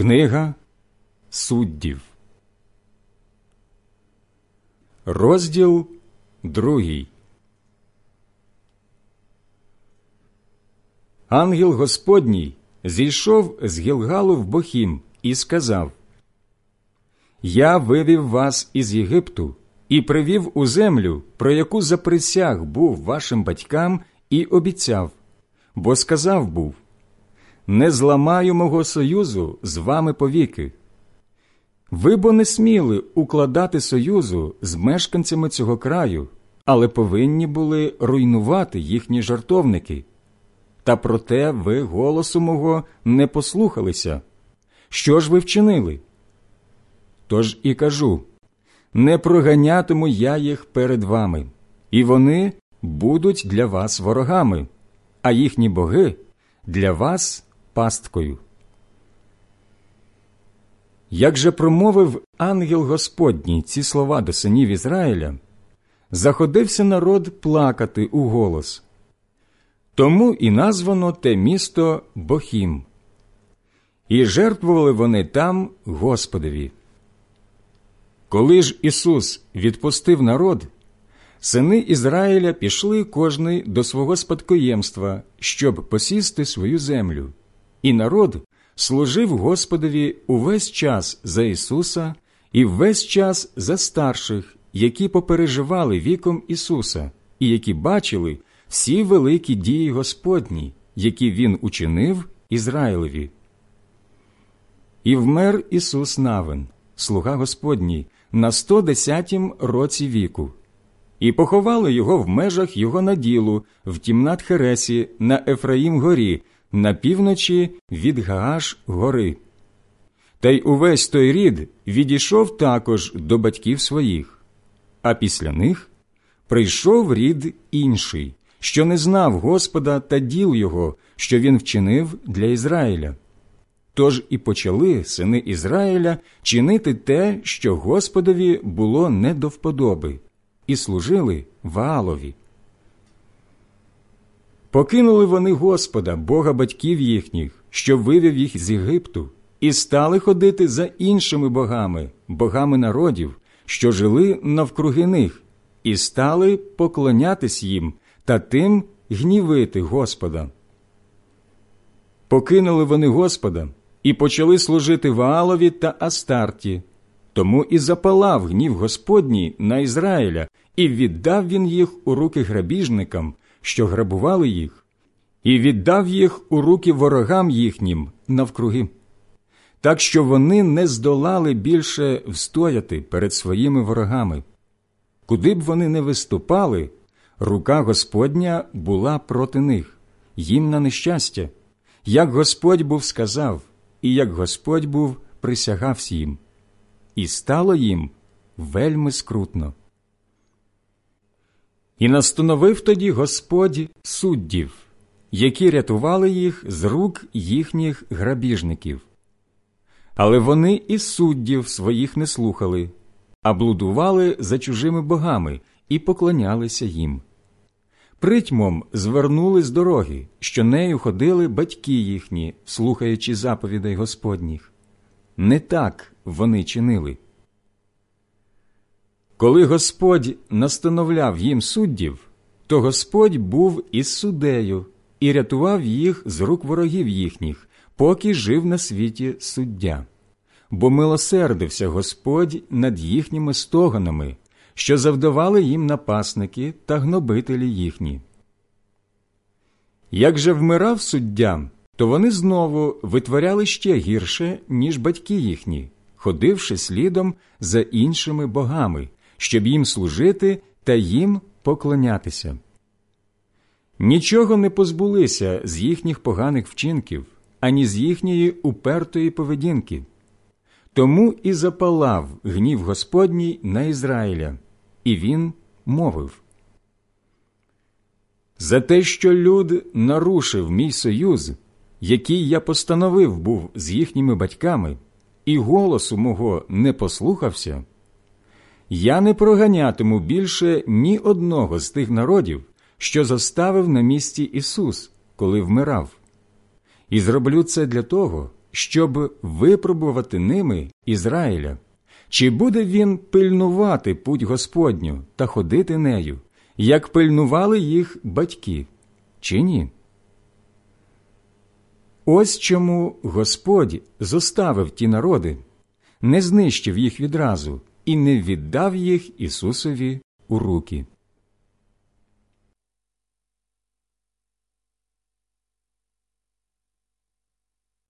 Книга суддів, розділ другий. Ангел Господній зійшов з Гілгалу в Бохім і сказав: Я вивів вас із Єгипту і привів у землю, про яку заприсяг був вашим батькам, і обіцяв, бо сказав був не зламаю мого союзу з вами повіки. Ви бо не сміли укладати союзу з мешканцями цього краю, але повинні були руйнувати їхні жартовники. Та проте ви голосу мого не послухалися. Що ж ви вчинили? Тож і кажу не проганятиму я їх перед вами, і вони будуть для вас ворогами, а їхні боги для вас пасткою. Як же промовив ангел Господній ці слова до синів Ізраїля, заходився народ плакати у голос. Тому і названо те місто Бохім. І жертвували вони там Господові. Коли ж Ісус відпустив народ, сини Ізраїля пішли кожний до свого спадкоємства, щоб посісти свою землю, і народ служив Господові увесь час за Ісуса і весь час за старших, які попереживали віком Ісуса, і які бачили всі великі дії Господні, які Він учинив Ізраїлеві. І вмер Ісус Навин, слуга Господній, на 110 році віку, і поховали його в межах його наділу в тімнат Хересі на Ефраїм горі, на півночі від Гааш гори. Та й увесь той рід відійшов також до батьків своїх, а після них прийшов рід інший, що не знав Господа та діл його, що він вчинив для Ізраїля. Тож і почали сини Ізраїля чинити те, що Господові було не до вподоби, і служили Ваалові. Покинули вони Господа, Бога батьків їхніх, що вивів їх з Єгипту, і стали ходити за іншими богами, богами народів, що жили навкруги них, і стали поклонятись їм та тим гнівити Господа. Покинули вони Господа і почали служити Ваалові та Астарті. Тому і запалав гнів Господній на Ізраїля, і віддав він їх у руки грабіжникам, що грабували їх, і віддав їх у руки ворогам їхнім навкруги, так що вони не здолали більше встояти перед своїми ворогами. Куди б вони не виступали, рука Господня була проти них, їм на нещастя, як Господь був сказав, і як Господь був присягався їм, і стало їм вельми скрутно. І настановив тоді Господь суддів, які рятували їх з рук їхніх грабіжників. Але вони і суддів своїх не слухали, а блудували за чужими богами і поклонялися їм. Притьмом звернули з дороги, що нею ходили батьки їхні, слухаючи заповідей Господніх. Не так вони чинили. Коли Господь настановляв їм суддів, то Господь був із суддею і рятував їх з рук ворогів їхніх, поки жив на світі суддя. Бо милосердився Господь над їхніми стогонами, що завдавали їм напасники та гнобителі їхні. Як же вмирав суддя, то вони знову витворяли ще гірше, ніж батьки їхні, ходивши слідом за іншими богами, щоб їм служити та їм поклонятися. Нічого не позбулися з їхніх поганих вчинків, ані з їхньої упертої поведінки. Тому і запалав гнів Господній на Ізраїля, і він мовив За те, що люд нарушив мій союз, який я постановив був з їхніми батьками, і голосу мого не послухався, я не проганятиму більше ні одного з тих народів, що заставив на місці Ісус, коли вмирав, і зроблю це для того, щоб випробувати ними Ізраїля, чи буде він пильнувати путь Господню та ходити нею, як пильнували їх батьки, чи ні? Ось чому Господь зоставив ті народи, не знищив їх відразу і не віддав їх Ісусові у руки.